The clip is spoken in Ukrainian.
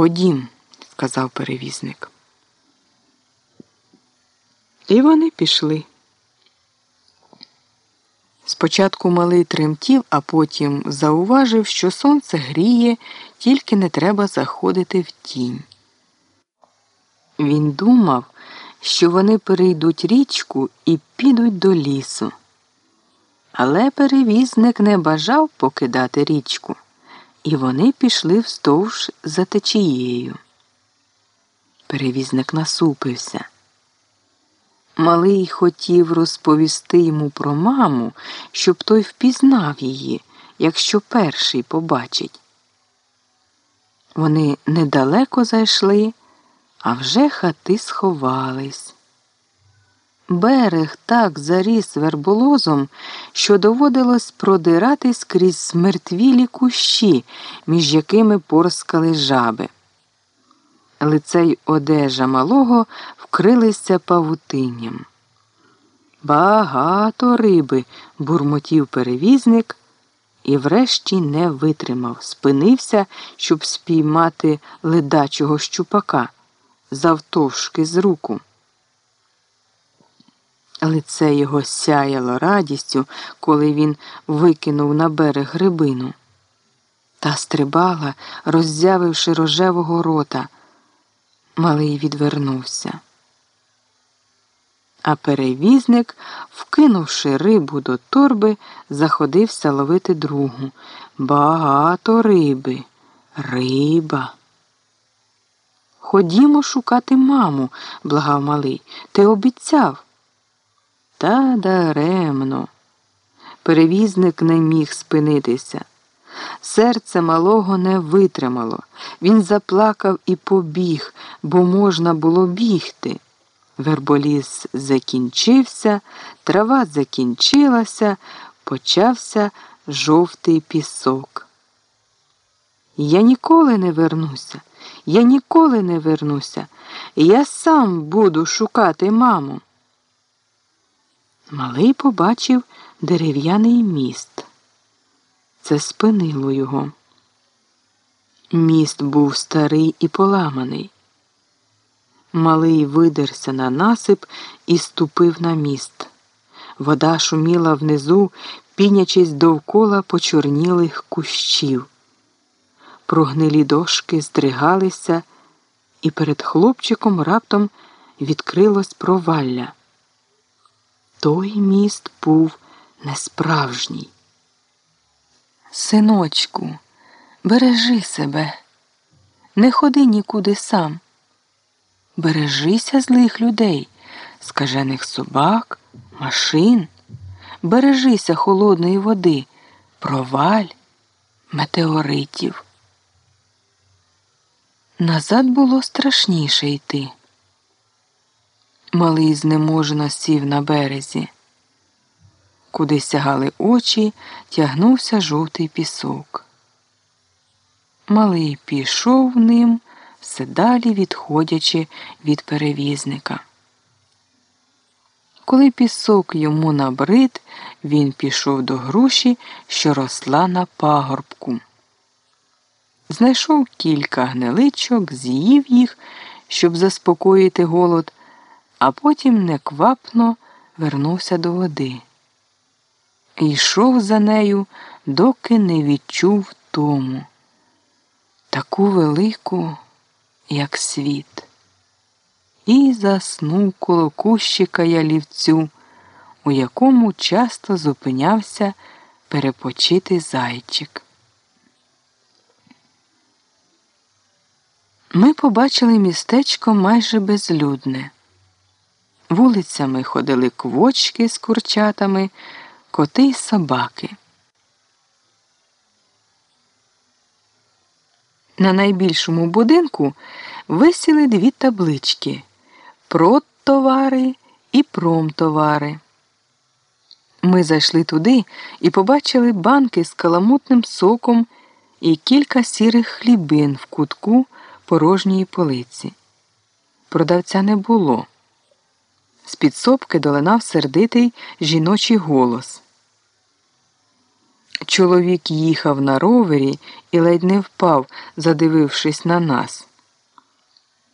Ходім, сказав перевізник. І вони пішли. Спочатку малий тремтів, а потім зауважив, що сонце гріє, тільки не треба заходити в тінь. Він думав, що вони перейдуть річку і підуть до лісу. Але перевізник не бажав покидати річку, і вони пішли вздовж за течією. Перевізник насупився. Малий хотів розповісти йому про маму, щоб той впізнав її, якщо перший побачить. Вони недалеко зайшли, а вже хати сховались. Берег так заріс верболозом, що доводилось продиратись крізь смертвілі кущі, між якими порскали жаби. Лице й одежа малого вкрилися павутинням. Багато риби, бурмотів перевізник і врешті не витримав, спинився, щоб спіймати ледачого щупака завтовшки з руку. Лице його сяяло радістю, коли він викинув на берег рибину. Та стрибала, роззявивши рожевого рота. Малий відвернувся. А перевізник, вкинувши рибу до торби, заходився ловити другу. Багато риби, риба. Ходімо шукати маму, благав малий. Ти обіцяв. Та даремно. Перевізник не міг спинитися. Серце малого не витримало. Він заплакав і побіг, бо можна було бігти. Верболіс закінчився, трава закінчилася, почався жовтий пісок. Я ніколи не вернуся, я ніколи не вернуся. Я сам буду шукати маму. Малий побачив дерев'яний міст. Це спинило його. Міст був старий і поламаний. Малий видерся на насип і ступив на міст. Вода шуміла внизу, пінячись довкола почорнілих кущів. Прогнилі дошки здригалися, і перед хлопчиком раптом відкрилось провалля. Той міст був несправжній. Синочку, бережи себе, не ходи нікуди сам. Бережися злих людей, скажених собак, машин, бережися холодної води, проваль, метеоритів. Назад було страшніше йти. Малий знеможено сів на березі. Куди сягали очі, тягнувся жовтий пісок. Малий пішов ним, все далі відходячи від перевізника. Коли пісок йому набрид, він пішов до груші, що росла на пагорбку. Знайшов кілька гниличок, з'їв їх, щоб заспокоїти голод, а потім неквапно вернувся до води. йшов за нею, доки не відчув тому, таку велику, як світ, і заснув коло кущика ялівцю, у якому часто зупинявся перепочити зайчик. Ми побачили містечко майже безлюдне. Вулицями ходили квочки з курчатами, коти й собаки. На найбільшому будинку висіли дві таблички продтовари і промтовари. Ми зайшли туди і побачили банки з каламутним соком і кілька сірих хлібин в кутку порожньої полиці. Продавця не було. З під сопки долинав сердитий жіночий голос. Чоловік їхав на ровері і ледь не впав, задивившись на нас.